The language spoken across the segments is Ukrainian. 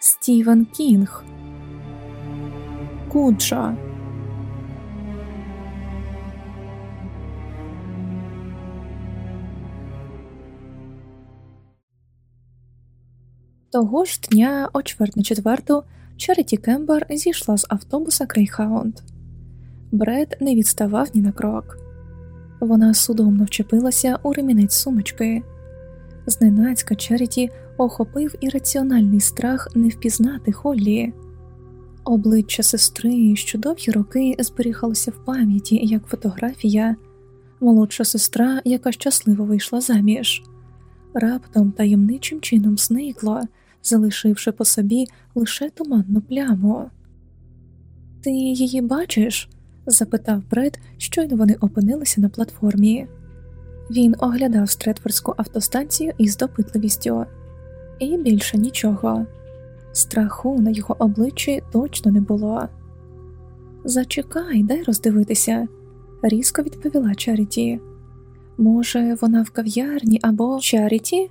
Стівен Кінг. Куджо. Того ж дня, о чверть на четверту, Чаріті Кембер зійшла з автобуса Грейхаунд. Бред не відставав ні на крок. Вона судомно вчепилася у ремінець сумочки. Зненацька Чаріті охопив ірраціональний страх не впізнати Холлі. Обличчя сестри, що довгі роки зберігалося в пам'яті як фотографія, молодша сестра, яка щасливо вийшла заміж, раптом таємничим чином зникло, залишивши по собі лише туманну пляму. Ти її бачиш? запитав Бред, щойно вони опинилися на платформі. Він оглядав Стретфордську автостанцію із допитливістю, і більше нічого. Страху на його обличчі точно не було. Зачекай, дай роздивитися, різко відповіла Чаріті. Може, вона в кав'ярні або Чаріті?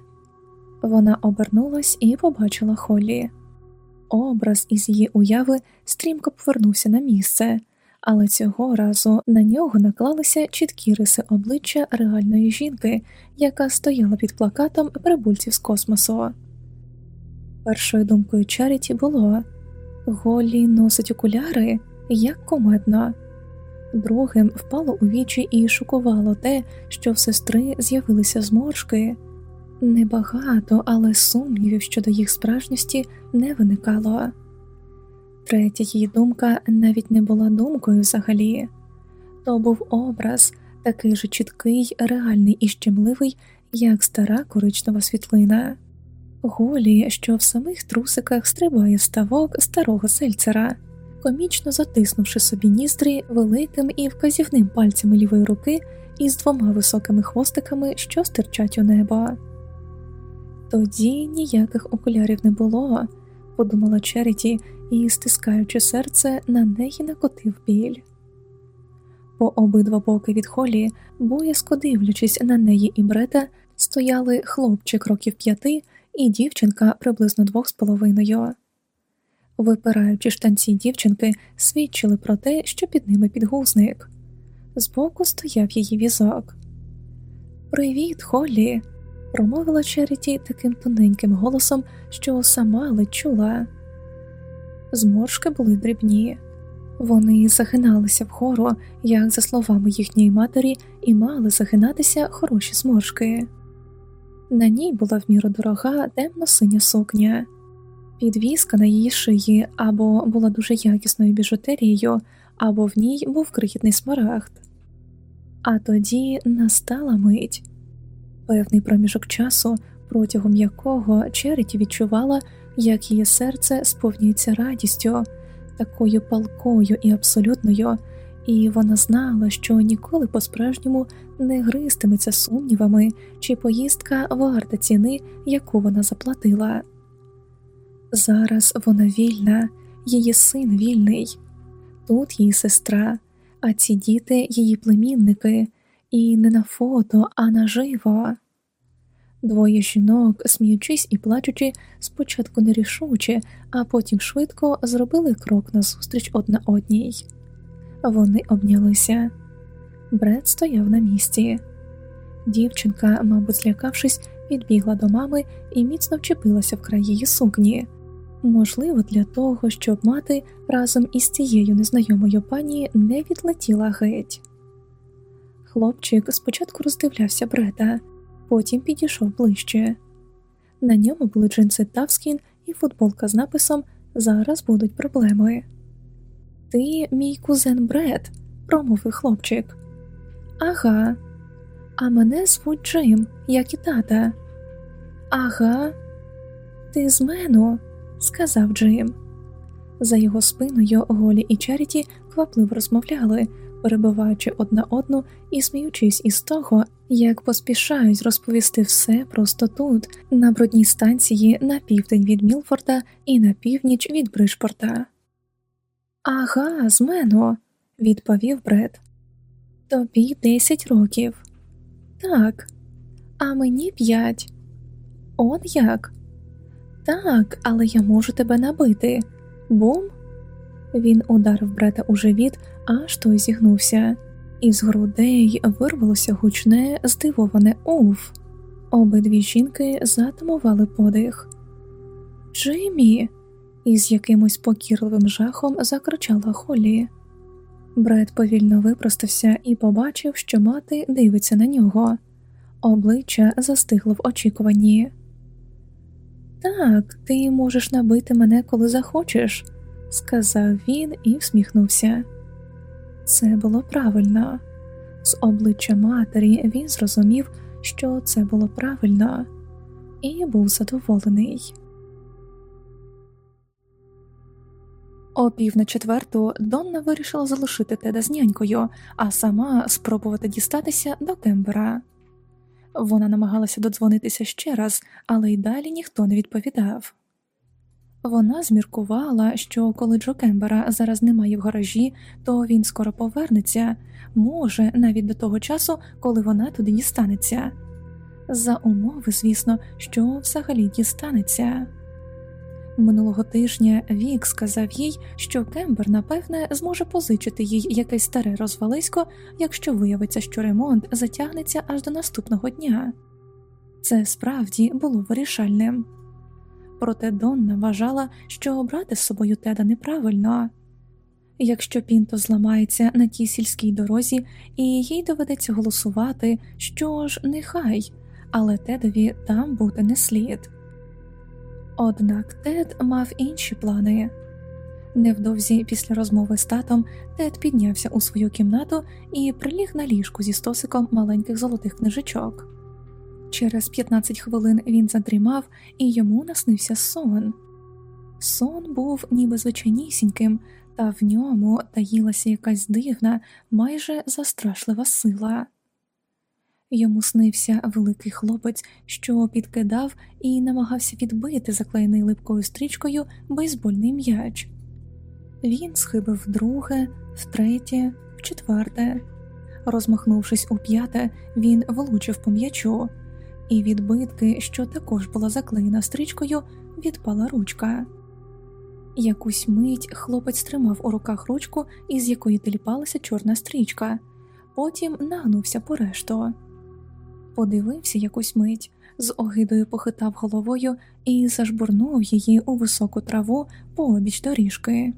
Вона обернулась і побачила Холлі. Образ із її уяви стрімко повернувся на місце, але цього разу на нього наклалися чіткі риси обличчя реальної жінки, яка стояла під плакатом прибульців з космосу. Першою думкою Чаріті було Голлі носить окуляри як комедно. Другим впало у вічі і шокувало те, що в сестри з'явилися зморшки. Небагато, але сумнівів щодо їх справжності не виникало. Третя її думка навіть не була думкою взагалі то був образ, такий же чіткий, реальний і щемливий, як стара коричнева світлина, голі, що в самих трусиках стрибає ставок старого сельцера, комічно затиснувши собі ніздрі великим і вказівним пальцями лівої руки із двома високими хвостиками, що стирчать у небо. Тоді ніяких окулярів не було, подумала Черіті і, стискаючи серце, на неї накотив біль. По обидва боки від холі, боязко дивлячись на неї і брета, стояли хлопчик років п'яти і дівчинка приблизно двох з половиною. Випираючи штанці дівчинки, свідчили про те, що під ними підгузник. Збоку стояв її візок. Привіт, Холлі!» – промовила Черіті таким тоненьким голосом, що сама ледь чула. Зморшки були дрібні. Вони загиналися вгору, як за словами їхньої матері, і мали загинатися хороші зморшки. На ній була в міру дорога темно синя сукня, підвіска на її шиї або була дуже якісною біжутерією, або в ній був крихітний смарагд. А тоді настала мить певний проміжок часу, протягом якого Череті відчувала, як її серце сповнюється радістю такою палкою і абсолютною, і вона знала, що ніколи по-справжньому не гристиметься сумнівами, чи поїздка варта ціни, яку вона заплатила. Зараз вона вільна, її син вільний, тут її сестра, а ці діти її племінники, і не на фото, а наживо. Двоє жінок, сміючись і плачучи, спочатку нерішуче, а потім швидко зробили крок назустріч одна одній. Вони обнялися. Бред стояв на місці. Дівчинка, мабуть, злякавшись, підбігла до мами і міцно вчепилася в край її сукні. Можливо, для того, щоб мати разом із цією незнайомою пані не відлетіла геть. Хлопчик спочатку роздивлявся Бреда потім підійшов ближче. На ньому були джинси Тавскін і футболка з написом Зараз будуть проблеми. Ти, мій кузен Бред, промовив хлопчик. Ага, а мене звуть Джим, як і тата. Ага, ти з мену, сказав Джим. За його спиною Голі і Чаріті квапливо розмовляли, перебиваючи одна одну і сміючись із того, як поспішають розповісти все просто тут, на брудній станції на південь від Мілфорда і на північ від Бришпорта. Ага, з мене, відповів Бред. Тобі десять років. Так, а мені п'ять. Он як? Так, але я можу тебе набити. Бум. Він ударив брата у живіт, аж той зігнувся. Із грудей вирвалося гучне, здивоване уф. Обидві жінки затамували подих. Джиммі! Із якимось покірливим жахом закричала Холі. Бред повільно випростався і побачив, що мати дивиться на нього. Обличчя застигло в очікуванні. Так, ти можеш набити мене, коли захочеш, сказав він і всміхнувся. Це було правильно. З обличчя матері він зрозумів, що це було правильно, і був задоволений. О пів на четверту Донна вирішила залишити теда з нянькою, а сама спробувати дістатися до Кембера. Вона намагалася додзвонитися ще раз, але й далі ніхто не відповідав. Вона зміркувала, що коли Джо Кембера зараз немає в гаражі, то він скоро повернеться, може, навіть до того часу, коли вона туди дістанеться. За умови, звісно, що взагалі дістанеться. Минулого тижня Вік сказав їй, що Кембер, напевне, зможе позичити їй якесь старе розвалисько, якщо виявиться, що ремонт затягнеться аж до наступного дня. Це справді було вирішальним. Проте Донна вважала, що брати з собою теда неправильно. Якщо Пінто зламається на тій сільській дорозі і їй доведеться голосувати, що ж, нехай, але тедові там бути не слід. Однак Тед мав інші плани. Невдовзі після розмови з татом Тед піднявся у свою кімнату і приліг на ліжку зі стосиком маленьких золотих книжечок. Через 15 хвилин він задрімав і йому наснився сон. Сон був ніби звичайнісіньким, та в ньому таїлася якась дивна, майже застрашлива сила. Йому снився великий хлопець, що підкидав і намагався відбити заклеєний липкою стрічкою бейсбольний м'яч. Він схибив вдруге, втретє, вчетверте. Розмахнувшись у п'яте, він влучив по м'ячу, і від битки, що також була заклеєна стрічкою, відпала ручка. Якусь мить хлопець тримав у руках ручку, із якої теліпалася чорна стрічка, потім нагнувся по решту подивився якусь мить, з огидою похитав головою і зажбурнув її у високу траву пообіч доріжки.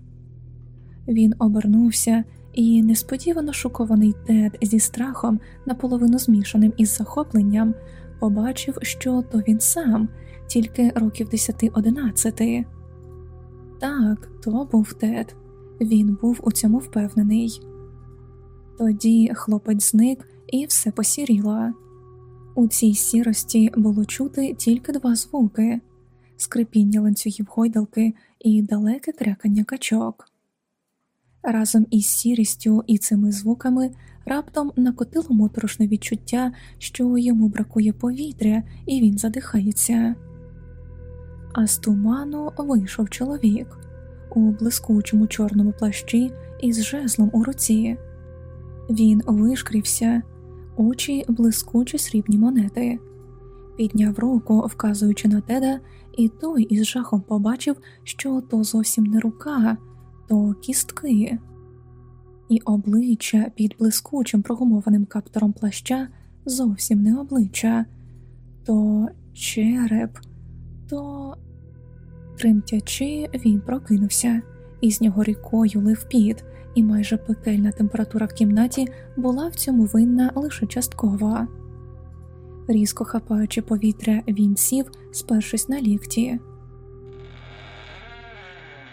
Він обернувся і несподівано шокований тед зі страхом, наполовину змішаним із захопленням, побачив, що то він сам, тільки років десяти-одинадцяти. Так, то був тед, він був у цьому впевнений. Тоді хлопець зник і все посіріло. У цій сірості було чути тільки два звуки скрипіння ланцюгів гойдалки і далеке крякання качок. Разом із сірістю і цими звуками раптом накотило моторошне відчуття, що йому бракує повітря, і він задихається. А з туману вийшов чоловік у блискучому чорному плащі із жезлом у руці. Він вишкрівся очі блискучі срібні монети, підняв руку, вказуючи на теда, і той із жахом побачив, що то зовсім не рука, то кістки, і обличчя під блискучим прогумованим каптором плаща зовсім не обличчя, то череп, то тремтячи, він прокинувся, і з нього рікою лив піт і майже пекельна температура в кімнаті була в цьому винна лише частково. Різко хапаючи повітря, він сів, спершись на лікті.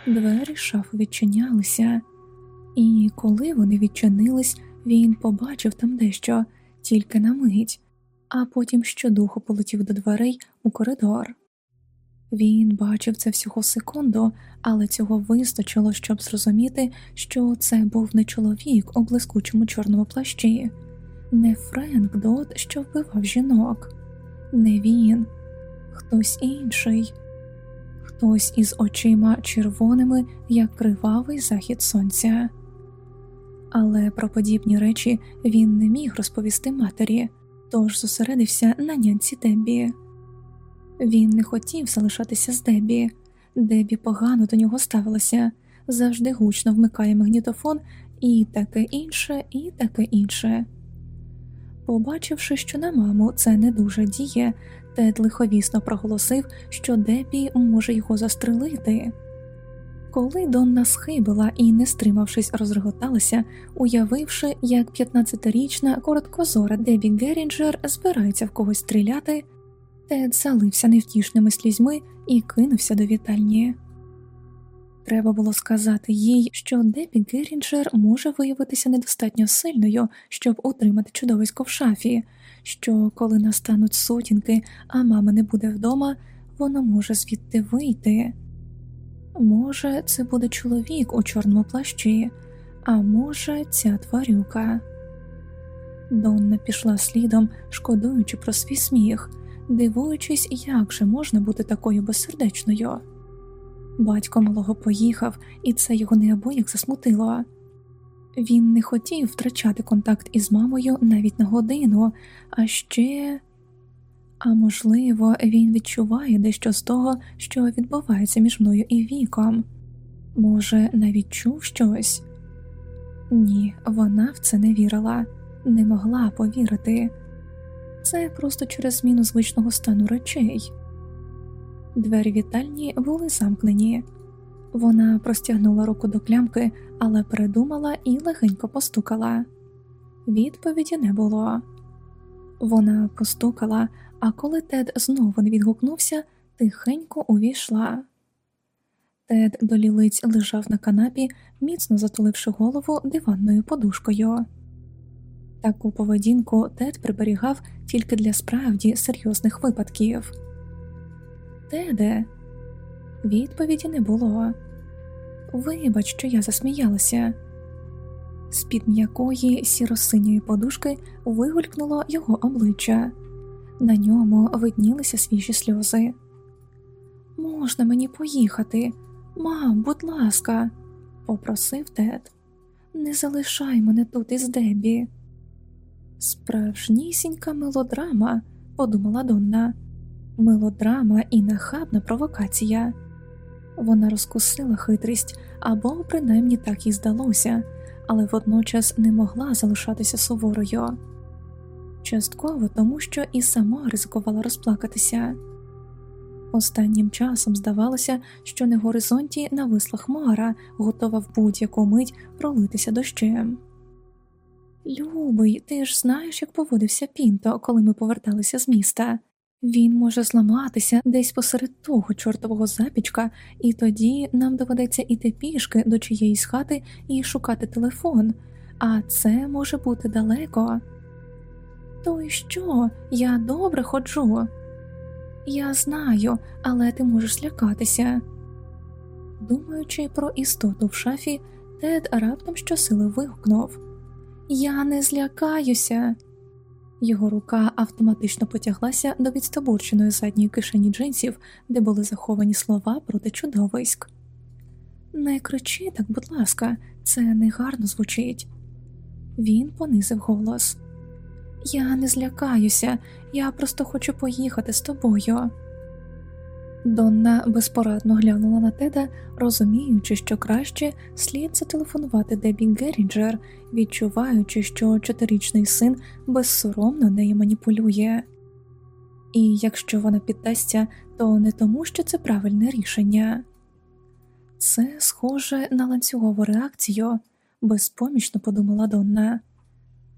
Двері шафу відчинялися, і коли вони відчинились, він побачив там дещо тільки на мить, а потім щодуху полетів до дверей у коридор. Він бачив це всього секунду, але цього вистачило, щоб зрозуміти, що це був не чоловік у блискучому чорному плащі, не Френк Дот, що вбивав жінок, не він, хтось інший, хтось із очима червоними, як кривавий захід сонця. Але про подібні речі він не міг розповісти матері, тож зосередився на нянці Деббі. Він не хотів залишатися з Дебі, Дебі погано до нього ставилася, завжди гучно вмикає магнітофон і таке інше, і таке інше. Побачивши, що на маму це не дуже діє, Тед лиховісно проголосив, що Дебі може його застрелити. Коли Донна схибила і, не стримавшись, розреготалася, уявивши, як 15-річна короткозора Дебі Герінджер збирається в когось стріляти, Тед залився невтішними слізьми і кинувся до вітальні. Треба було сказати їй, що Дебі Герінджер може виявитися недостатньо сильною, щоб утримати чудовисько в шафі, що коли настануть сутінки, а мами не буде вдома, воно може звідти вийти. Може, це буде чоловік у чорному плащі, а може, ця тварюка. Донна пішла слідом, шкодуючи про свій сміх, дивуючись, як же можна бути такою безсердечною. Батько малого поїхав, і це його неабияк засмутило. Він не хотів втрачати контакт із мамою навіть на годину, а ще, а можливо, він відчуває дещо з того, що відбувається між мною і віком. Може, навіть чув щось? Ні, вона в це не вірила, не могла повірити. Це просто через зміну звичного стану речей. Двері вітальні були замкнені. Вона простягнула руку до клямки, але передумала і легенько постукала. Відповіді не було. Вона постукала, а коли Тед знову не відгукнувся, тихенько увійшла. Тед до лілиць лежав на канапі, міцно затуливши голову диванною подушкою. Таку поведінку Тед приберігав тільки для справді серйозних випадків. Теде, відповіді не було. Вибач, що я засміялася. З під м'якої сіросиньої подушки вигулькнуло його обличчя, на ньому виднілися свіжі сльози. Можна мені поїхати, мам, будь ласка, попросив Тед. Не залишай мене тут із Дебі. Справжнісінька мелодрама, подумала Донна, мелодрама і нахабна провокація. Вона розкусила хитрість або принаймні так їй здалося, але водночас не могла залишатися суворою. Частково тому, що і сама ризикувала розплакатися. Останнім часом здавалося, що на горизонті нависла хмара, готова в будь-яку мить пролитися дощем. Любий, ти ж знаєш, як поводився Пінто, коли ми поверталися з міста. Він може зламатися десь посеред того чортового запічка, і тоді нам доведеться іти пішки до чиєїсь хати і шукати телефон, а це може бути далеко. То й що? Я добре ходжу. Я знаю, але ти можеш злякатися. Думаючи про істоту в шафі, Тед раптом щосили вигукнув Я не злякаюся. Його рука автоматично потяглася до відстобурченої задньої кишені джинсів, де були заховані слова проти чудовиськ. Не кричи так, будь ласка, це негарно звучить. Він понизив голос. Я не злякаюся, я просто хочу поїхати з тобою. Донна безпорадно глянула на теда, розуміючи, що краще слід зателефонувати Дебі Герінджер, відчуваючи, що чотиричний син безсоромно нею маніпулює. І якщо вона піддасться, то не тому, що це правильне рішення, це схоже на ланцюгову реакцію, безпомічно подумала Донна.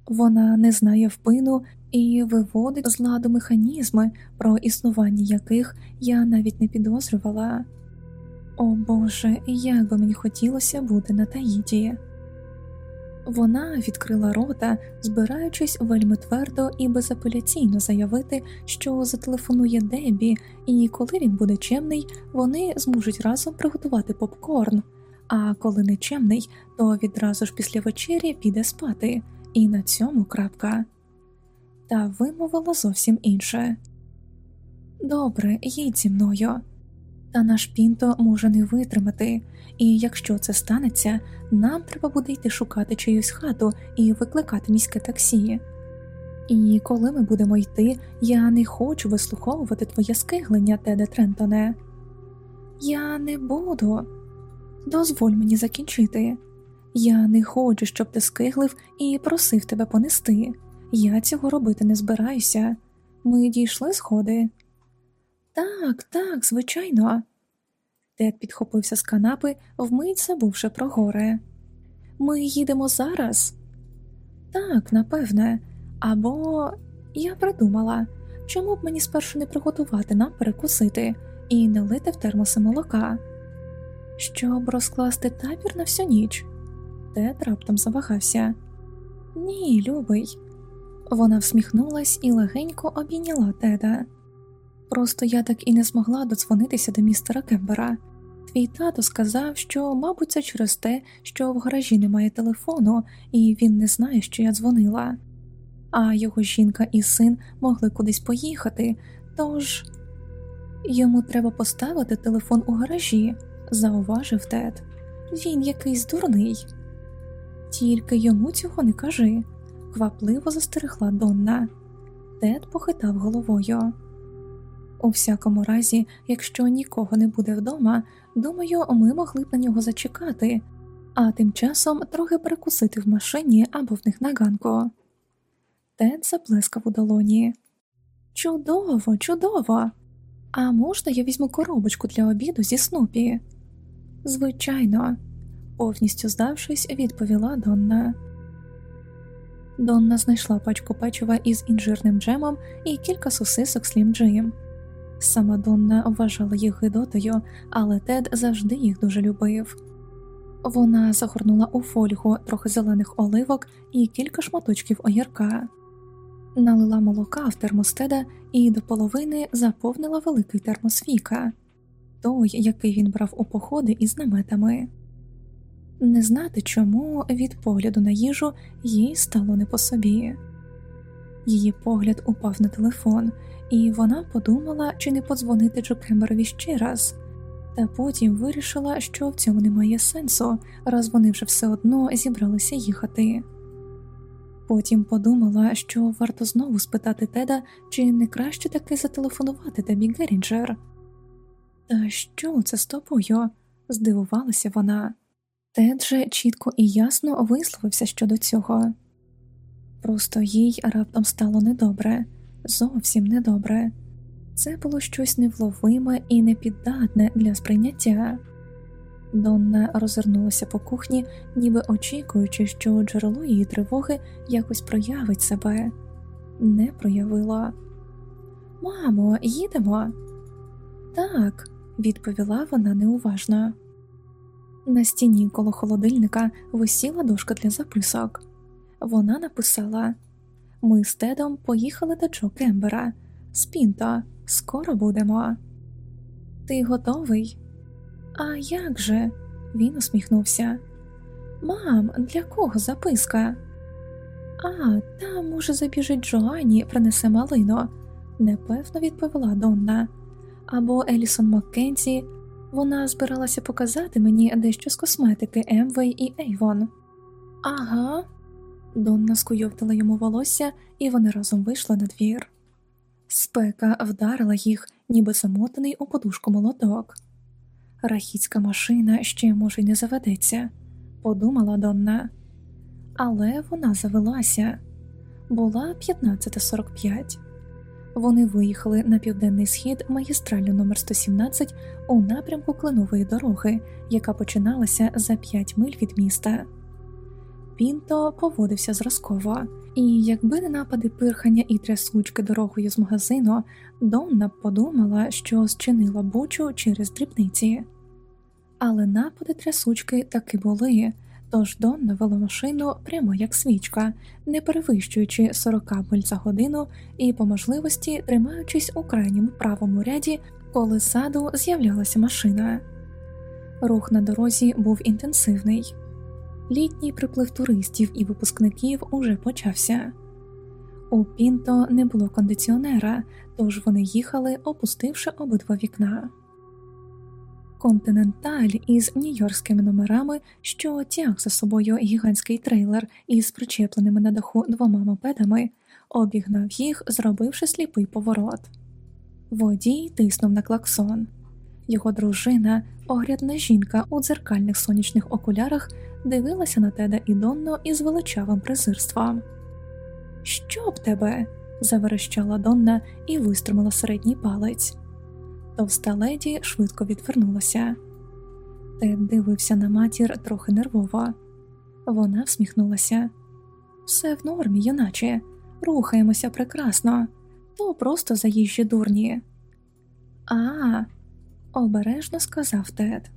Вона не знає впину і виводить з ладу механізми, про існування яких я навіть не підозрювала. О Боже, як би мені хотілося бути на Таїді. Вона відкрила рота, збираючись вельми твердо і безапеляційно заявити, що зателефонує Дебі, і коли він буде чемний, вони зможуть разом приготувати попкорн. А коли не чемний, то відразу ж після вечері піде спати, і на цьому крапка та вимовила зовсім інше. Добре, їдь зі мною. Та наш пінто може не витримати, і якщо це станеться, нам треба буде йти шукати чиюсь хату і викликати міське таксі. І коли ми будемо йти, я не хочу вислуховувати твоє скиглення, Теде Трентоне. Я не буду. Дозволь мені закінчити. Я не хочу, щоб ти скиглив і просив тебе понести. Я цього робити не збираюся. Ми дійшли сходи. Так, так, звичайно. Тед підхопився з канапи, вмить забувши про горе. Ми їдемо зараз? Так, напевне. Або я придумала, чому б мені спершу не приготувати нам перекусити і не лити в термоси молока, щоб розкласти табір на всю ніч. Тед раптом завагався. Ні, любий. Вона всміхнулась і легенько обійняла Теда. Просто я так і не змогла додзвонитися до містера Кембера. Твій тато сказав, що, мабуть, це через те, що в гаражі немає телефону, і він не знає, що я дзвонила. А його жінка і син могли кудись поїхати, тож йому треба поставити телефон у гаражі, зауважив Тед. Він якийсь дурний. Тільки йому цього не кажи, квапливо застерегла Донна. Тед похитав головою. У всякому разі, якщо нікого не буде вдома, думаю, ми могли б на нього зачекати, а тим часом трохи перекусити в машині або в них на ганку. Тед заплескав у долоні. Чудово, чудово! А можна я візьму коробочку для обіду зі снупі? Звичайно, повністю здавшись, відповіла Донна. Донна знайшла пачку печива із інжирним джемом і кілька сосисок слім джим. Сама Донна вважала їх гидотою, але Тед завжди їх дуже любив. Вона загорнула у фольгу трохи зелених оливок і кілька шматочків огірка, налила молока в термостеда і до половини заповнила великий термос Віка, той, який він брав у походи із наметами. Не знати чому від погляду на їжу їй стало не по собі. Її погляд упав на телефон, і вона подумала, чи не подзвонити Джо Кемберові ще раз, та потім вирішила, що в цьому немає сенсу, раз вони вже все одно зібралися їхати. Потім подумала, що варто знову спитати Теда, чи не краще таки зателефонувати Дебі Герінджер. Та що це з тобою? здивувалася вона. Тед же чітко і ясно висловився щодо цього. Просто їй раптом стало недобре, зовсім недобре. Це було щось невловиме і непіддатне для сприйняття. Донна розвернулася по кухні, ніби очікуючи, що джерело її тривоги якось проявить себе, не проявила. Мамо, їдемо? Так, відповіла вона неуважно. На стіні коло холодильника висіла дошка для записок. Вона написала: Ми з Тедом поїхали до Джо Кембера. Спінто, скоро будемо. Ти готовий? А як же? Він усміхнувся. Мам, для кого записка? А, там, може, забіжить Джоанні, принесе малино, непевно відповіла Донна. Або Елісон Маккензі. Вона збиралася показати мені дещо з косметики Емвей і Ейвон. Ага. Донна скуйовтила йому волосся, і вони разом вийшли на двір. Спека вдарила їх, ніби замотаний у подушку молоток. Рахіцька машина ще, може, й не заведеться, подумала Донна. Але вона завелася була 15.45. Вони виїхали на південний схід магістралю номер 117 у напрямку кленової дороги, яка починалася за 5 миль від міста. Пінто поводився зразково, і якби не напади пирхання і трясучки дорогою з магазину, Донна подумала, що зчинила бучу через дрібниці. Але напади трясучки таки були, тож Донна вела машину прямо як свічка, не перевищуючи 40 миль за годину і, по можливості, тримаючись у крайньому правому ряді, коли ззаду з'являлася машина. Рух на дорозі був інтенсивний. Літній приплив туристів і випускників уже почався. У Пінто не було кондиціонера, тож вони їхали, опустивши обидва вікна. Континенталь із нью-йоркськими номерами, що тяг за собою гігантський трейлер із причепленими на даху двома мопедами, обігнав їх, зробивши сліпий поворот. Водій тиснув на клаксон. Його дружина, огрядна жінка у дзеркальних сонячних окулярах, дивилася на Теда і Донну із величавим презирством. Що б тебе? заверещала Донна і вистромила середній палець. Товста леді швидко відвернулася. Тед дивився на матір трохи нервово. Вона всміхнулася. Все в нормі, юначе, рухаємося прекрасно, то просто заїжджі дурні. А, обережно сказав Тед.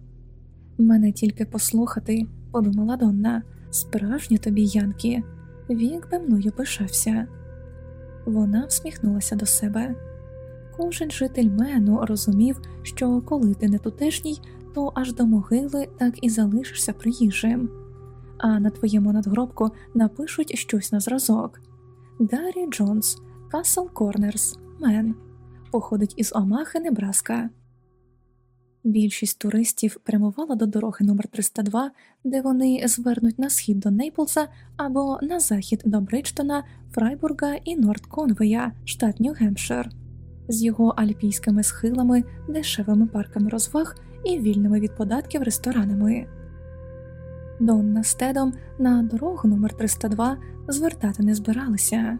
Мене тільки послухати, подумала Донна, справжні тобі Янки, вік би мною пишався. Вона всміхнулася до себе. Кожен житель мену розумів, що коли ти не тутешній, то аж до могили так і залишишся приїжджим, а на твоєму надгробку напишуть щось на зразок. Дарі Джонс, Касл Корнерс, Мен, походить із Омахи, Небраска. Більшість туристів прямувала до дороги номер 302 де вони звернуть на схід до Нейплса або на захід до Бриджтона, Фрайбурга і Норт-Конвея, штат Нью-Гемпшир, з його альпійськими схилами, дешевими парками розваг і вільними від податків ресторанами. Донна з на дорогу номер 302 звертати не збиралися.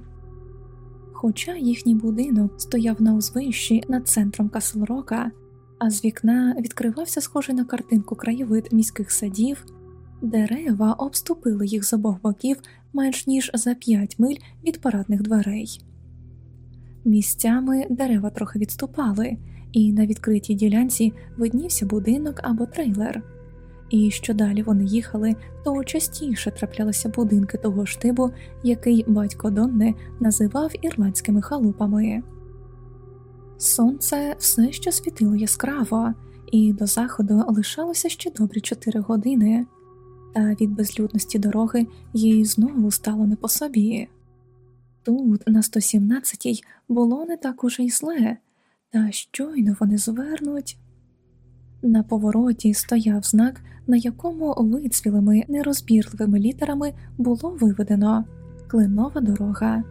Хоча їхній будинок стояв на узвищі над центром Каслрока, а з вікна відкривався схожий на картинку краєвид міських садів, дерева обступили їх з обох боків менш ніж за п'ять миль від парадних дверей. Місцями дерева трохи відступали, і на відкритій ділянці виднівся будинок або трейлер. І що далі вони їхали, то частіше траплялися будинки того ж типу, який батько Донни називав ірландськими халупами. Сонце все ще світило яскраво, і до заходу лишалося ще добрі чотири години, та від безлюдності дороги їй знову стало не по собі. Тут, на 117-й, було не так уже й зле, та щойно вони звернуть. На повороті стояв знак, на якому вицвілими нерозбірливими літерами було виведено клинова дорога.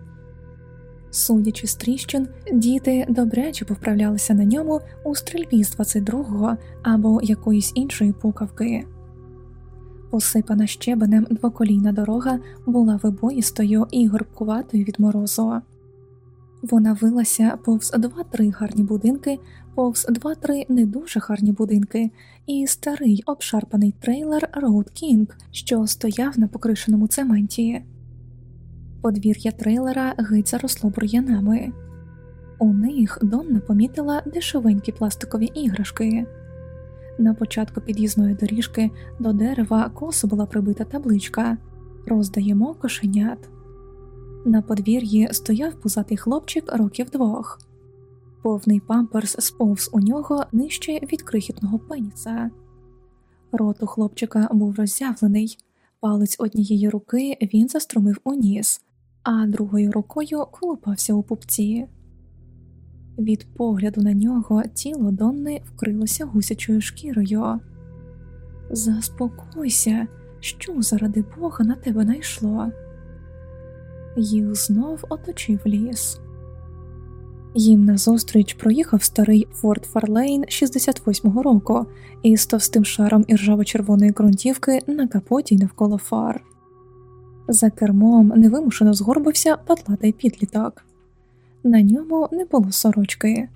Судячи з тріщин, діти добряче повправлялися на ньому у стрільбі з 22-го або якоїсь іншої пукавки. Посипана щебенем двоколійна дорога була вибоїстою і горбкуватою від морозу. Вона вилася повз два-три гарні будинки, повз два-три не дуже гарні будинки, і старий обшарпаний трейлер Роуд Кінг, що стояв на покришеному цементі. Подвір'я трейлера геть заросло бур'янами. У них Донна помітила дешевенькі пластикові іграшки. На початку під'їзної доріжки до дерева косо була прибита табличка Роздаємо кошенят. На подвір'ї стояв пузатий хлопчик років двох, повний памперс сповз у нього нижче від крихітного пеніса. Рот у хлопчика був роззявлений, палець однієї руки він заструмив у ніс, а другою рукою колупався у пупці. Від погляду на нього тіло Донни вкрилося гусячою шкірою. Заспокойся, що заради Бога на тебе найшло. Їх знов оточив ліс. Їм назустріч проїхав старий Форд Фарлейн 68-го року із товстим шаром іржаво-червоної ґрунтівки на капоті й навколо фар. За кермом невимушено згорбився патлатий підліток. На ньому не було сорочки.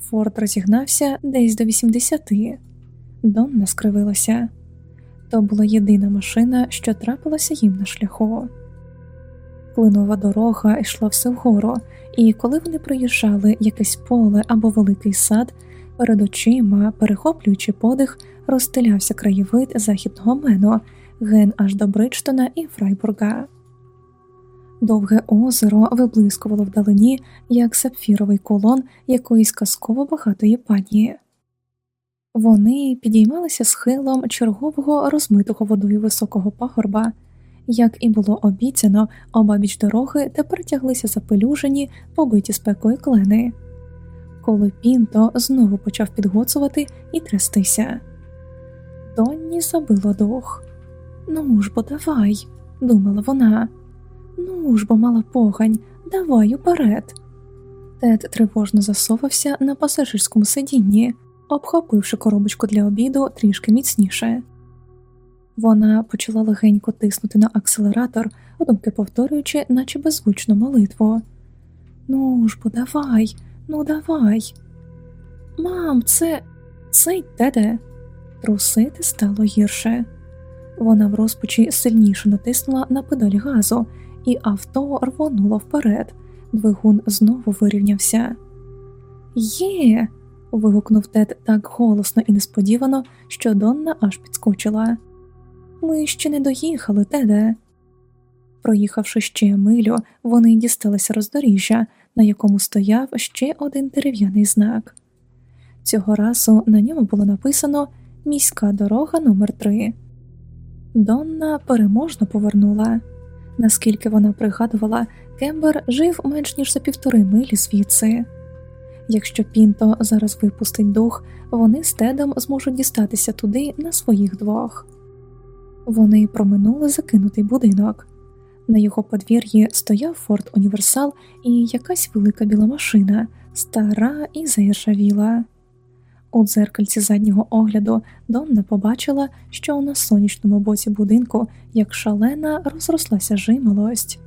Форд розігнався десь до 80. Донна скривилася. То була єдина машина, що трапилася їм на шляху. Клинова дорога йшла все вгору, і коли вони проїжджали якесь поле або великий сад, перед очима, перехоплюючи подих, розстелявся краєвид західного мену, ген аж до Бриджтона і Фрайбурга. Довге озеро виблискувало вдалині, як сапфіровий колон якоїсь казково багатої пані. Вони підіймалися схилом чергового розмитого водою високого пагорба. Як і було обіцяно, обабіч дороги тепер тяглися запелюжені, побиті спекою клени. Коли Пінто знову почав підгоцувати і трястися. Донні забило дух. Ну ж бо давай, думала вона. Ну ж бо мала погань, давай уперед. Тед тривожно засовався на пасажирському сидінні, обхопивши коробочку для обіду трішки міцніше. Вона почала легенько тиснути на акселератор, думки повторюючи, наче беззвучну молитву. Ну ж бо давай, ну давай. Мам, це цей теде. Трусити стало гірше. Вона в розпачі сильніше натиснула на педаль газу, і авто рвонуло вперед. Двигун знову вирівнявся. Є. вигукнув Тед так голосно і несподівано, що Донна аж підскочила. Ми ще не доїхали, Теде. Проїхавши ще милю, вони дісталися роздоріжжя, на якому стояв ще один дерев'яний знак. Цього разу на ньому було написано Міська дорога номер 3 Донна переможно повернула. Наскільки вона пригадувала, Кембер жив менш ніж за півтори милі звідси. Якщо Пінто зараз випустить дух, вони з Тедом зможуть дістатися туди на своїх двох. Вони проминули закинутий будинок. На його подвір'ї стояв Форт Універсал і якась велика біла машина, стара і заіржавіла. У дзеркальці заднього огляду Донна побачила, що на сонячному боці будинку, як шалена, розрослася жимолость.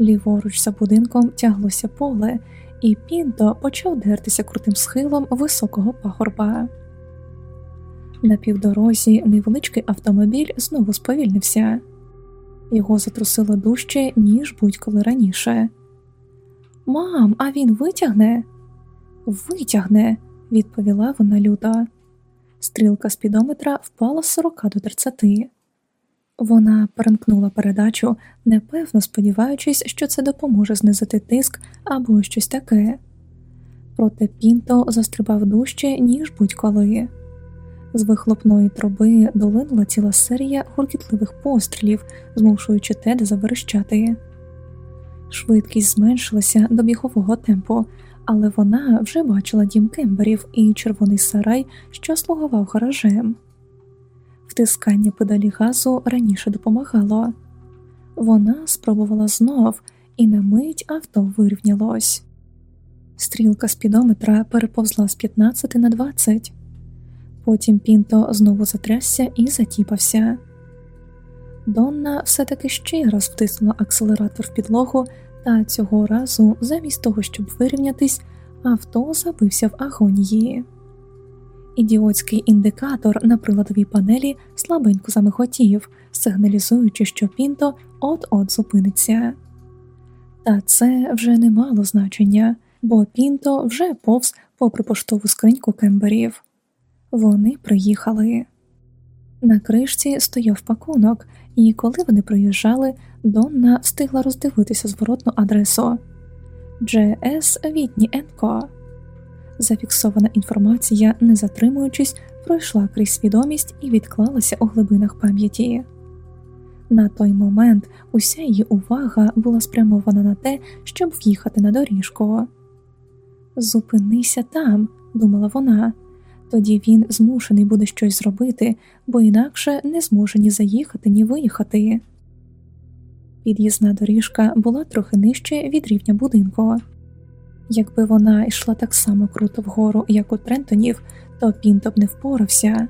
Ліворуч за будинком тяглося поле, і Пінто почав дертися крутим схилом високого пагорба. На півдорозі невеличкий автомобіль знову сповільнився, його затрусило дужче, ніж будь-коли раніше. Мам, а він витягне? Витягне, відповіла вона люто. Стрілка спідометра впала з 40 до 30. Вона перемкнула передачу, непевно сподіваючись, що це допоможе знизити тиск або щось таке. Проте Пінто застрибав дужче, ніж будь-коли. З вихлопної труби долинула ціла серія гуркітливих пострілів, змушуючи Теда заверещати. Швидкість зменшилася до бігового темпу, але вона вже бачила дім кемберів і червоний сарай, що слугував гаражем. Втискання педалі газу раніше допомагало. Вона спробувала знов, і на мить авто вирівнялось. Стрілка спідометра переповзла з 15 на 20. Потім Пінто знову затрясся і затіпався. Донна все таки ще раз втиснула акселератор в підлогу, та цього разу, замість того, щоб вирівнятись, авто забився в агонії. Ідіотський індикатор на приладовій панелі слабенько замихотів, сигналізуючи, що Пінто от-от зупиниться. Та це вже не мало значення, бо Пінто вже повз попри поштову скриньку кемберів. Вони приїхали. На кришці стояв пакунок, і коли вони приїжджали, Донна встигла роздивитися зворотну адресу GS Вітні Енко. Зафіксована інформація, не затримуючись, пройшла крізь свідомість і відклалася у глибинах пам'яті. На той момент уся її увага була спрямована на те, щоб в'їхати на доріжку. Зупинися там, думала вона тоді він змушений буде щось зробити, бо інакше не зможе ні заїхати, ні виїхати. Під'їзна доріжка була трохи нижче від рівня будинку. Якби вона йшла так само круто вгору, як у Трентонів, то Пінто б не впорався.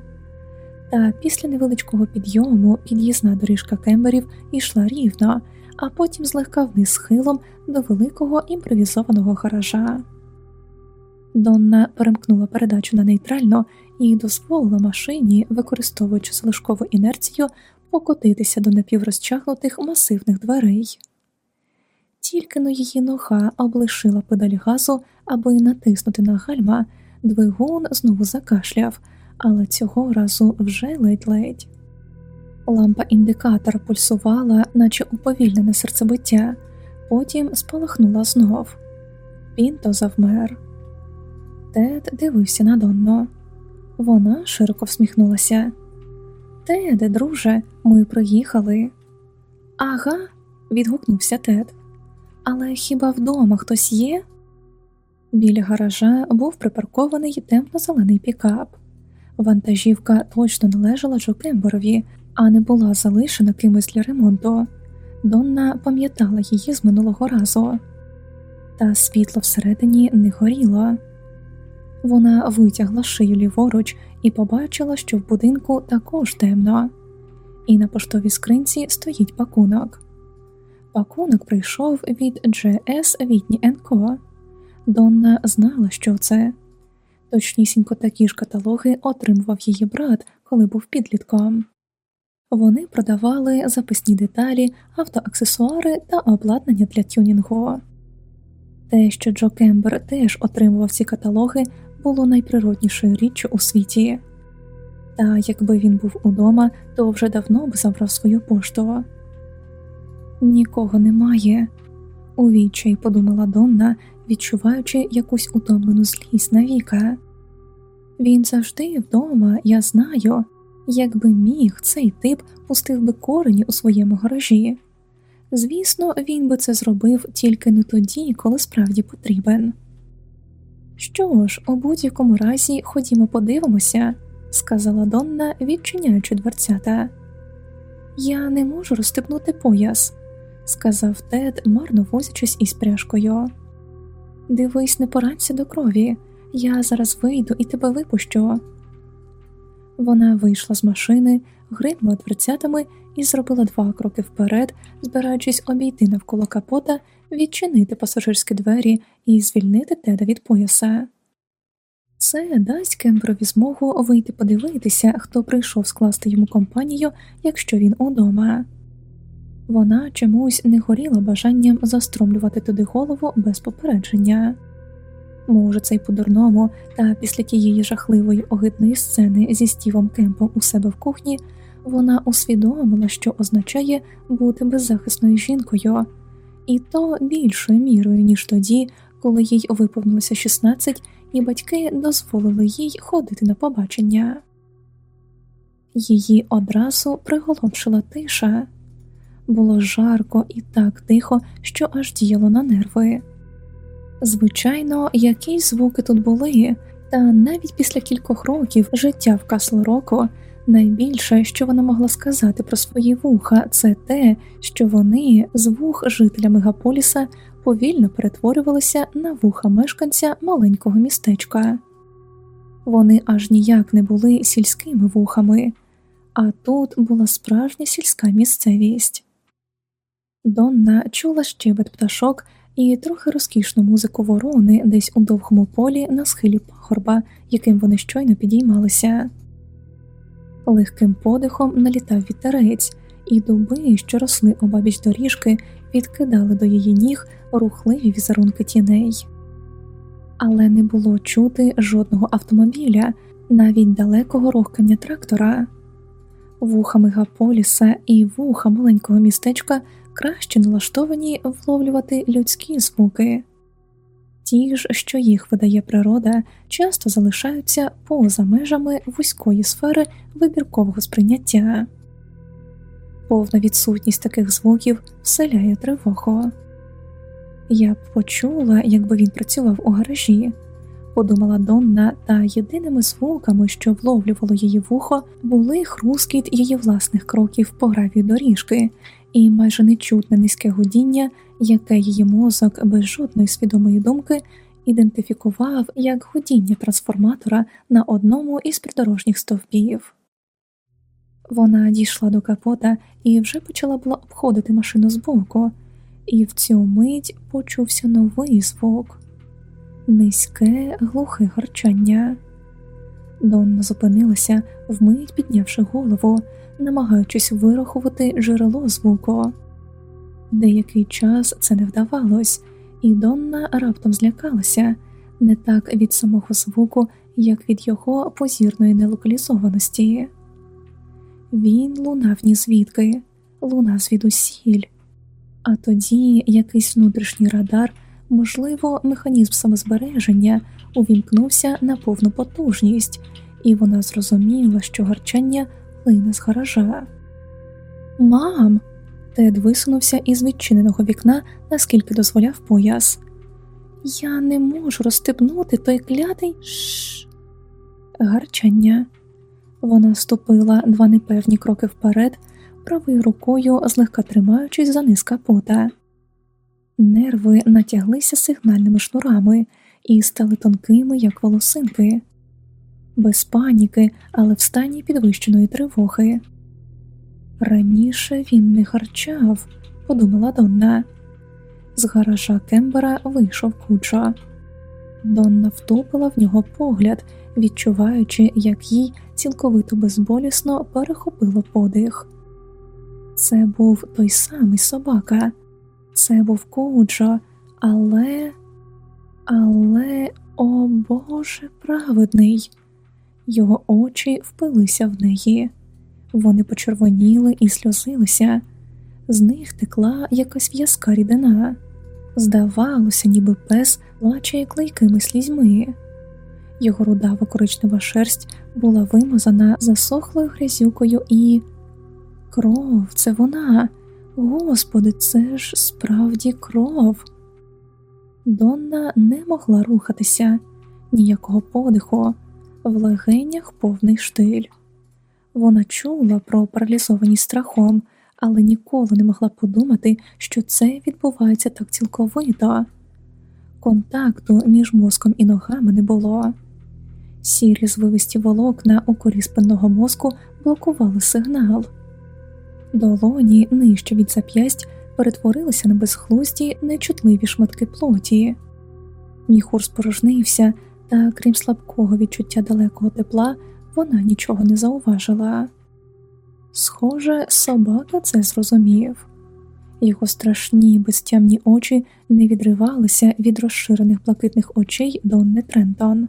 Та після невеличкого підйому під'їзна доріжка Кемберів йшла рівно, а потім злегка вниз схилом до великого імпровізованого гаража. Донна перемкнула передачу на нейтрально і дозволила машині, використовуючи залишкову інерцію, покотитися до напіврозчахнутих масивних дверей. Тільки но її нога облишила педаль газу, аби натиснути на гальма, двигун знову закашляв, але цього разу вже ледь-ледь. Лампа індикатора пульсувала, наче уповільнене серцебиття, потім спалахнула знов. Пінто завмер. Тед дивився на Донно. Вона широко всміхнулася. Теде, друже, ми приїхали. Ага, відгукнувся Тед. Але хіба вдома хтось є? Біля гаража був припаркований темно-зелений пікап. Вантажівка точно належала Джо Кемберові, а не була залишена кимось для ремонту. Донна пам'ятала її з минулого разу, та світло всередині не горіло. Вона витягла шию ліворуч і побачила, що в будинку також темно, і на поштовій скринці стоїть пакунок. Пакунок прийшов від GS Вітні Co. Донна знала, що це. Точнісінько такі ж каталоги отримував її брат, коли був підлітком. Вони продавали записні деталі, автоаксесуари та обладнання для тюнінгу. Те, що Джо Кембер теж отримував ці каталоги, було найприроднішою річчю у світі, та якби він був удома, то вже давно б забрав свою пошту. Нікого немає, у відчай подумала Донна, відчуваючи якусь утомлену злість на Віка. Він завжди вдома, я знаю, якби міг, цей тип пустив би корені у своєму гаражі. Звісно, він би це зробив тільки не тоді, коли справді потрібен. Що ж, у будь-якому разі ходімо подивимося, сказала Донна, відчиняючи дверцята. Я не можу розстебнути пояс, сказав Тед, марно возячись із пряжкою. Дивись, не поранься до крові, я зараз вийду і тебе випущу. Вона вийшла з машини, гримнула дверцятами і зробила два кроки вперед, збираючись обійти навколо капота, відчинити пасажирські двері і звільнити теда від пояса. Це дасть Кемброві змогу вийти подивитися, хто прийшов скласти йому компанію, якщо він удома. Вона чомусь не горіла бажанням застромлювати туди голову без попередження. Може, це й по-дурному, та після тієї жахливої огидної сцени зі стівом Кемпом у себе в кухні вона усвідомила, що означає бути беззахисною жінкою, і то більшою мірою, ніж тоді, коли їй виповнилося 16 і батьки дозволили їй ходити на побачення. Її одразу приголомшила тиша. Було жарко і так тихо, що аж діяло на нерви. Звичайно, якісь звуки тут були, та навіть після кількох років життя в Каслроку найбільше, що вона могла сказати про свої вуха, це те, що вони з вух жителя мегаполіса повільно перетворювалися на вуха мешканця маленького містечка. Вони аж ніяк не були сільськими вухами, а тут була справжня сільська місцевість. Донна чула щебет пташок і трохи розкішну музику ворони десь у довгому полі на схилі пахорба, яким вони щойно підіймалися. Легким подихом налітав вітерець, і дуби, що росли обабіч доріжки, відкидали до її ніг рухливі візерунки тіней. Але не було чути жодного автомобіля, навіть далекого рохкання трактора. Вуха мегаполіса і вуха маленького містечка краще налаштовані вловлювати людські звуки. Ті ж, що їх видає природа, часто залишаються поза межами вузької сфери вибіркового сприйняття. Повна відсутність таких звуків вселяє тривогу. Я б почула, якби він працював у гаражі, подумала Донна, та єдиними звуками, що вловлювало її вухо, були хрускіт її власних кроків по гравій доріжки і майже нечутне низьке гудіння, яке її мозок без жодної свідомої думки ідентифікував як гудіння трансформатора на одному із придорожніх стовпів. Вона дійшла до капота і вже почала була обходити машину збоку, і в цю мить почувся новий звук низьке, глухе гарчання. Донна зупинилася, вмить піднявши голову, намагаючись вирахувати джерело звуку. Деякий час це не вдавалось, і Донна раптом злякалася не так від самого звуку, як від його позірної нелокалізованості. Він лунав ні звідки, лунав звідусіль, а тоді якийсь внутрішній радар, можливо, механізм самозбереження увімкнувся на повну потужність, і вона зрозуміла, що гарчання плине з гаража. Мам. Тед висунувся із відчиненого вікна, наскільки дозволяв пояс. Я не можу розстебнути той клятий Шш. гарчання. Вона ступила два непевні кроки вперед, правою рукою злегка тримаючись за низ капота. Нерви натяглися сигнальними шнурами і стали тонкими, як волосинки, без паніки, але в стані підвищеної тривоги. Раніше він не харчав, подумала Донна. З гаража Кембера вийшов куча. Донна втупила в нього погляд, відчуваючи, як їй цілковито безболісно перехопило подих. Це був той самий собака, це був Коуджо, але, але, о Боже праведний, його очі впилися в неї, вони почервоніли і сльозилися, з них текла якась в'язка рідина. Здавалося, ніби пес плаче клейкими слізьми. Його рудава коричнева шерсть була вимазана засохлою грязюкою і кров, це вона. Господи, це ж справді кров. Донна не могла рухатися, ніякого подиху, в легенях повний штиль. Вона чула про паралізованість страхом, але ніколи не могла подумати, що це відбувається так цілковито. Контакту між мозком і ногами не було. Сірі звивисті волокна у корі спинного мозку блокували сигнал. Долоні нижче від зап'ясть перетворилися на безглузді нечутливі шматки плоті. Міхур спорожнився, та крім слабкого відчуття далекого тепла, вона нічого не зауважила. Схоже, собака це зрозумів, його страшні безтямні очі не відривалися від розширених блакитних очей Донни Трентон.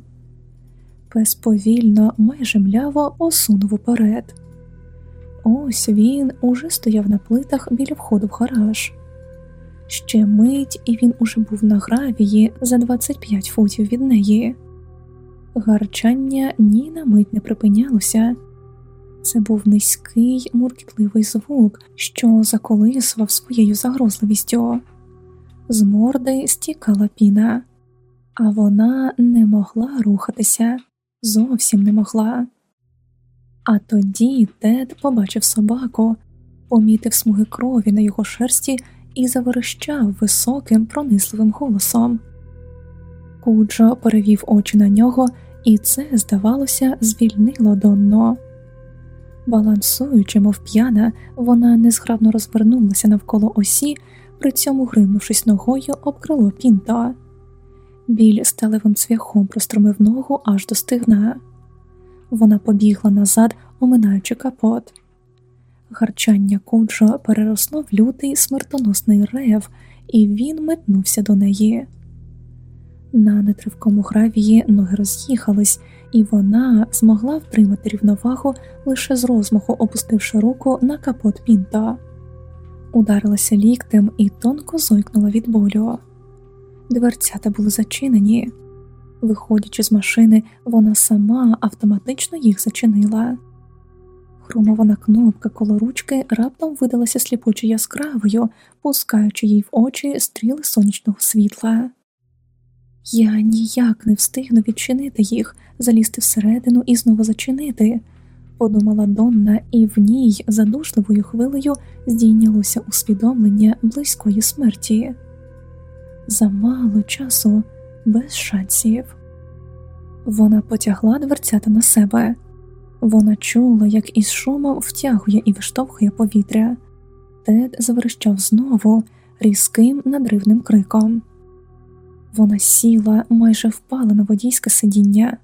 Пес повільно, майже мляво осунув уперед. Ось він уже стояв на плитах біля входу в гараж. Ще мить, і він уже був на гравії за 25 футів від неї. Гарчання ні на мить не припинялося. Це був низький, муркітливий звук, що заколисував своєю загрозливістю. З морди стікала піна, а вона не могла рухатися, зовсім не могла. А тоді Тед побачив собаку, помітив смуги крові на його шерсті і заверещав високим, пронизливим голосом. Куджо перевів очі на нього, і це, здавалося, звільнило Донно. Балансуючи, мов п'яна, вона незграбно розвернулася навколо осі, при цьому гримнувшись ногою об крило пінто. Біль сталевим цвяхом простромив ногу аж до стигна. Вона побігла назад, оминаючи капот. Гарчання куджо переросло в лютий смертоносний рев, і він метнувся до неї. На нетривкому гравії ноги роз'їхались, і вона змогла втримати рівновагу лише з розмаху, опустивши руку на капот пінта. Ударилася ліктем і тонко зойкнула від болю. Дверцята були зачинені. Виходячи з машини, вона сама автоматично їх зачинила. Хромована кнопка коло ручки раптом видалася сліпуче яскравою, пускаючи їй в очі стріли сонячного світла. Я ніяк не встигну відчинити їх, залізти всередину і знову зачинити, подумала Донна, і в ній задушливою хвилею здійнялося усвідомлення близької смерті. Замало часу без шансів. Вона потягла дверцята на себе, вона чула, як із шумом втягує і виштовхує повітря. Тед заверещав знову різким надривним криком. Вона сіла, майже впала на водійське сидіння.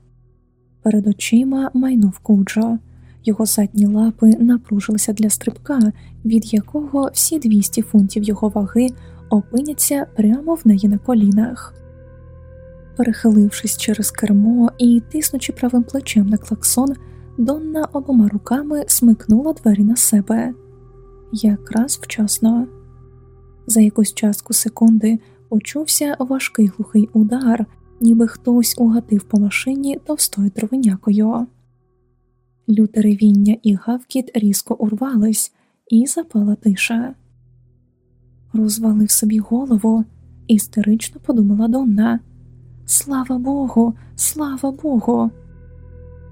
Перед очима майнув куджо, його задні лапи напружилися для стрибка, від якого всі 200 фунтів його ваги опиняться прямо в неї на колінах. Перехилившись через кермо і тиснучи правим плечем на клаксон, Донна обома руками смикнула двері на себе якраз вчасно. За якусь частку секунди почувся важкий глухий удар, ніби хтось угатив по машині товстою дровинякою. Люте ревіння і гавкіт різко урвались, і запала тиша. Розвалив собі голову, істерично подумала Донна. Слава Богу, слава Богу.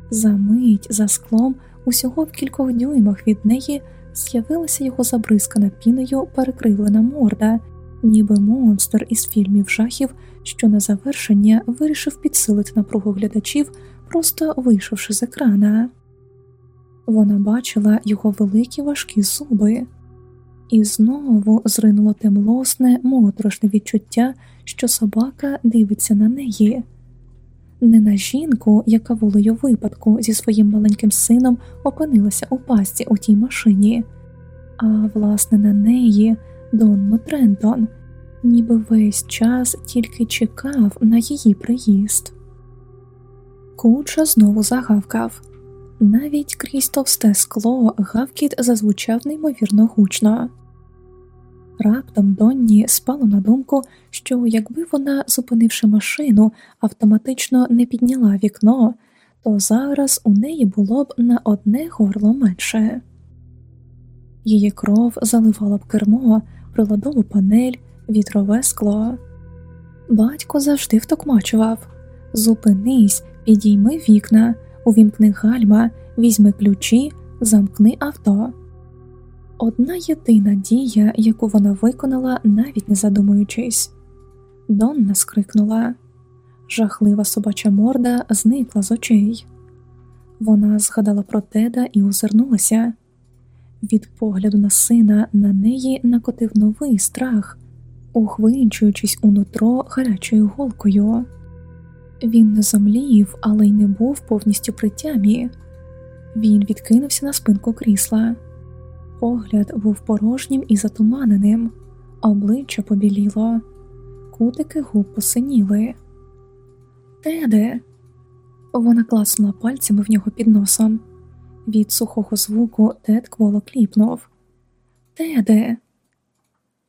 За мить за склом, усього в кількох дюймах від неї з'явилася його забризкана піною перекривлена морда, ніби монстр із фільмів жахів, що на завершення вирішив підсилити напругу глядачів, просто вийшовши з екрана. Вона бачила його великі важкі зуби, і знову зринуло те млосне, моторошне відчуття, що собака дивиться на неї не на жінку, яка волею випадку зі своїм маленьким сином опинилася у пастці у тій машині, а власне на неї, Донну Трентон, ніби весь час тільки чекав на її приїзд. Куча знову загавкав. Навіть крізь товсте скло гавкіт зазвучав неймовірно гучно. Раптом Донні спало на думку, що якби вона, зупинивши машину, автоматично не підняла вікно, то зараз у неї було б на одне горло менше. Її кров заливала б кермо, приладову панель, вітрове скло. Батько завжди втокмачував Зупинись, підійми вікна, увімкни гальма, візьми ключі, замкни авто. Одна єдина дія, яку вона виконала, навіть не задумуючись. Донна скрикнула. Жахлива собача морда зникла з очей. Вона згадала про теда і озирнулася. Від погляду на сина на неї накотив новий страх, ухвинчуючись у нутро гарячою голкою. Він не зомлів, але й не був повністю при тямі. Він відкинувся на спинку крісла. Погляд був порожнім і затуманеним, обличчя побіліло, кутики губ посиніли. Теде. Вона класнула пальцями в нього під носом. Від сухого звуку тед кволо кліпнув. Теде,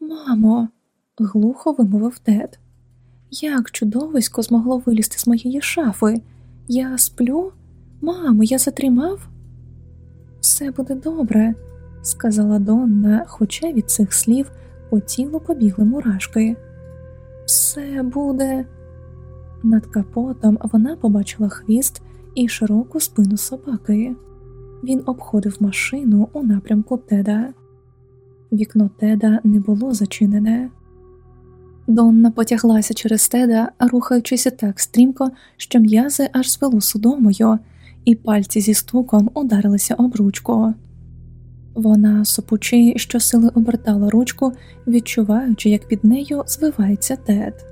мамо, глухо вимовив тед. Як чудовисько змогло вилізти з моєї шафи? Я сплю? Мамо, я затримав? Все буде добре сказала Донна, хоча від цих слів по тілу побігли мурашки. Все буде. Над капотом вона побачила хвіст і широку спину собаки. Він обходив машину у напрямку Теда. Вікно Теда не було зачинене. Донна потяглася через Теда, рухаючись так стрімко, що м'язи аж звело судомою, і пальці зі стуком ударилися об ручку. Вона сопучи щосили обертала ручку, відчуваючи, як під нею звивається тед.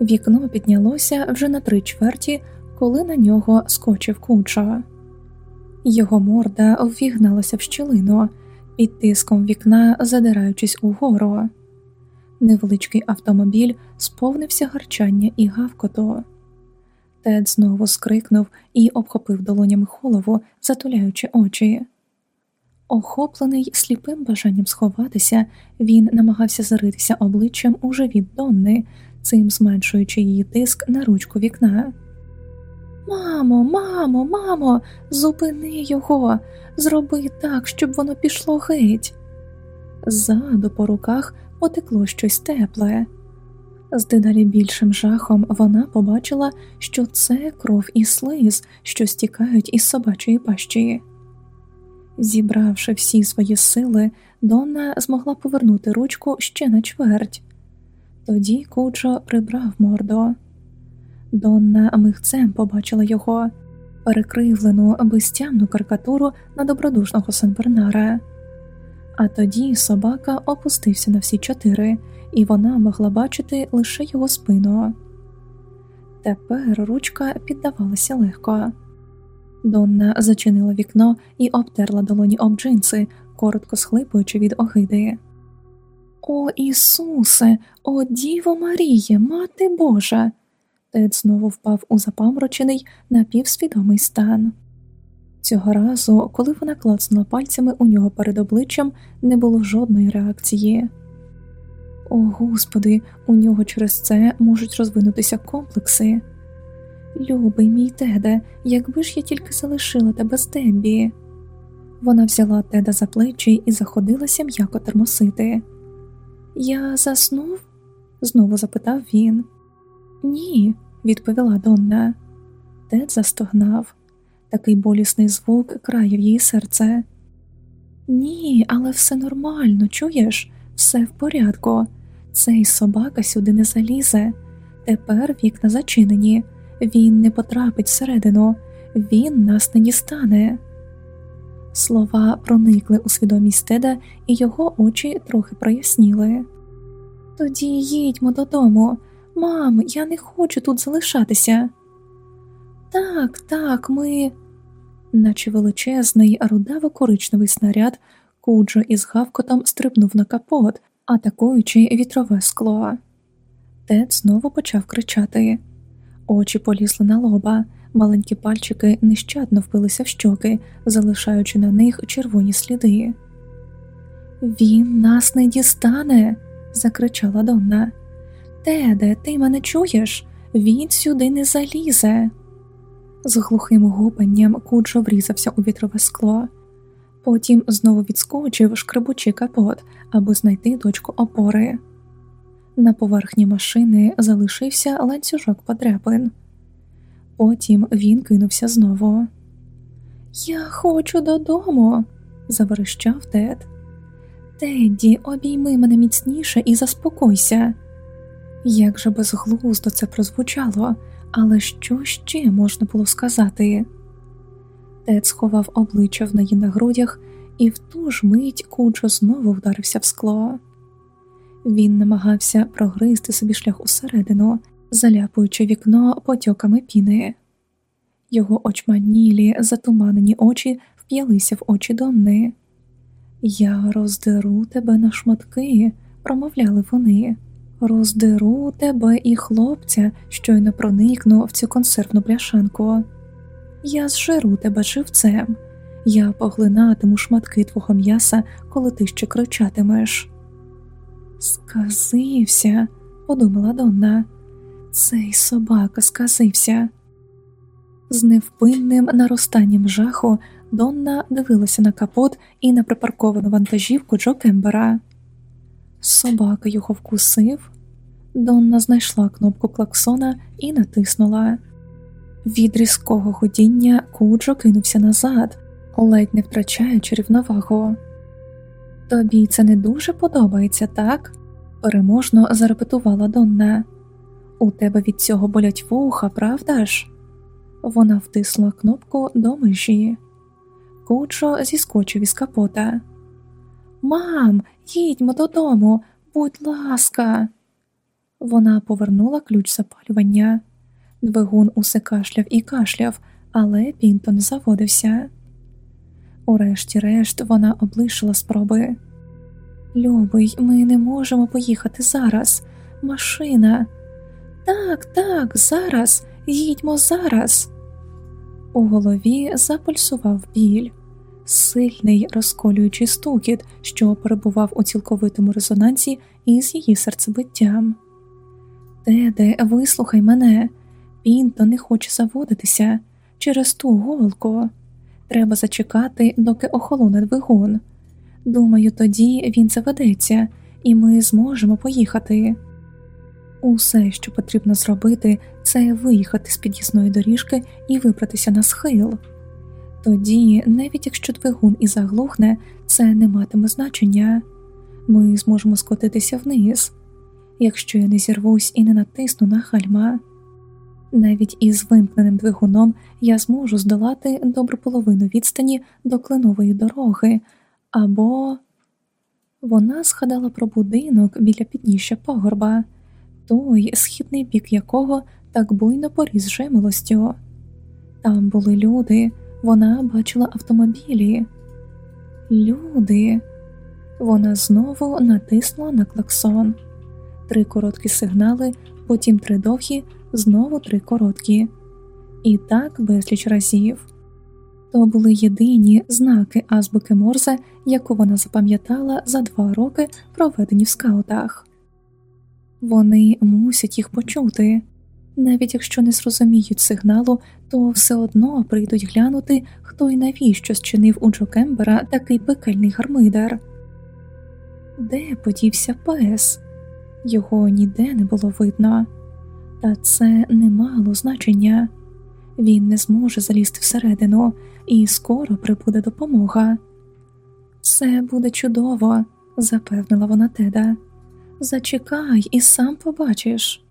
Вікно піднялося вже на три чверті, коли на нього скочив куча. Його морда ввігналася в щілину, під тиском вікна задираючись угору. Невеличкий автомобіль сповнився гарчання і гавкоту. Тед знову скрикнув і обхопив долонями голову, затуляючи очі. Охоплений сліпим бажанням сховатися, він намагався заритися обличчям у живіт Донни, цим зменшуючи її тиск на ручку вікна. Мамо, мамо, мамо, зупини його, зроби так, щоб воно пішло геть. Ззаду по руках потекло щось тепле. З дедалі більшим жахом вона побачила, що це кров і слиз, що стікають із собачої пащі. Зібравши всі свої сили, Донна змогла повернути ручку ще на чверть. Тоді Кучо прибрав мордо. Донна михцем побачила його перекривлену безтямну карикатуру на добродушного Сенбернара. А тоді собака опустився на всі чотири, і вона могла бачити лише його спину. Тепер ручка піддавалася легко. Донна зачинила вікно і обтерла долоні об джинси, коротко схлипуючи від огиди. О Ісусе, о Діво Маріє, Мати Божа. Тед знову впав у запамрочений напівсвідомий стан. Цього разу, коли вона клацнула пальцями у нього перед обличчям, не було жодної реакції. О Господи, у нього через це можуть розвинутися комплекси. Любий мій теде, якби ж я тільки залишила тебе з Деббі. Вона взяла теда за плечі і заходилася м'яко термосити. Я заснув? знову запитав він. Ні, відповіла Донна. Тед застогнав. Такий болісний звук краяв її серце. Ні, але все нормально, чуєш? Все в порядку. Цей собака сюди не залізе. Тепер вікна зачинені, він не потрапить всередину, він нас не дістане. Слова проникли у свідомість Теда, і його очі трохи проясніли. Тоді їдьмо додому. Мам, я не хочу тут залишатися. Так, так, ми, наче величезний рудаво коричневий снаряд, куджо із гавкотом стрибнув на капот, атакуючи вітрове скло. Тед знову почав кричати. Очі полізли на лоба, маленькі пальчики нещадно впилися в щоки, залишаючи на них червоні сліди. Він нас не дістане, закричала Донна. Теде, ти мене чуєш? Він сюди не залізе. З глухим гупанням куджо врізався у вітрове скло, потім знову відскочив, шкребучи капот, аби знайти точку опори. На поверхні машини залишився ланцюжок подряпин. Потім він кинувся знову. Я хочу додому, заверещав Тед. Тедді, обійми мене міцніше і заспокойся. Як же безглуздо це прозвучало, але що ще можна було сказати? Тед сховав обличчя в неї на грудях, і в ту ж мить куджо знову вдарився в скло. Він намагався прогризти собі шлях усередину, заляпуючи вікно потьоками піни. Його очманілі, затуманені очі вп'ялися в очі Донни. Я роздеру тебе на шматки, промовляли вони. Роздеру тебе і хлопця, щойно проникну в цю консервну пляшанку. Я зжеру тебе живцем, я поглинатиму шматки твого м'яса, коли ти ще кричатимеш. Сказився, подумала Донна, цей собака сказився. З невпинним наростанням жаху Донна дивилася на капот і на припарковану вантажівку Джо Кембера. Собака його вкусив. Донна знайшла кнопку клаксона і натиснула. Від різкого гудіння Куджо кинувся назад, ледь не втрачаючи рівновагу. Тобі це не дуже подобається, так? переможно зарепетувала Донна. У тебе від цього болять вуха, правда ж? Вона втисла кнопку до межі. Куджо зіскочив із капота. Мам, їдьмо додому, будь ласка. Вона повернула ключ запалювання. Двигун усе кашляв і кашляв, але Пінто не заводився. Урешті-решт вона облишила спроби. Любий, ми не можемо поїхати зараз. Машина. Так, так, зараз, їдьмо зараз. У голові запульсував біль, сильний розколюючий стукіт, що перебував у цілковитому резонансі із її серцебиттям. Теде, вислухай мене, Пінто не хоче заводитися через ту голку. Треба зачекати, доки охолоне двигун. Думаю, тоді він заведеться, і ми зможемо поїхати. Усе, що потрібно зробити, це виїхати з під'їзної доріжки і вибратися на схил. Тоді, навіть якщо двигун і заглухне, це не матиме значення ми зможемо скотитися вниз, якщо я не зірвусь і не натисну на хальма. Навіть із вимкненим двигуном я зможу здолати добру половину відстані до кленової дороги, або вона згадала про будинок біля підніжжя пагорба, той східний бік якого так буйно поріс жемилостю. Там були люди, вона бачила автомобілі. Люди. Вона знову натиснула на клаксон. Три короткі сигнали, потім три довгі, знову три короткі. І так безліч разів. То були єдині знаки азбуки Морзе, яку вона запам'ятала за два роки, проведені в скаутах. Вони мусять їх почути, навіть якщо не зрозуміють сигналу, то все одно прийдуть глянути, хто і навіщо зчинив у Джо Кембера такий пекельний гармидар. Де подівся пес? Його ніде не було видно, та це не мало значення він не зможе залізти всередину, і скоро прибуде допомога. Все буде чудово, запевнила вона теда. Зачекай і сам побачиш.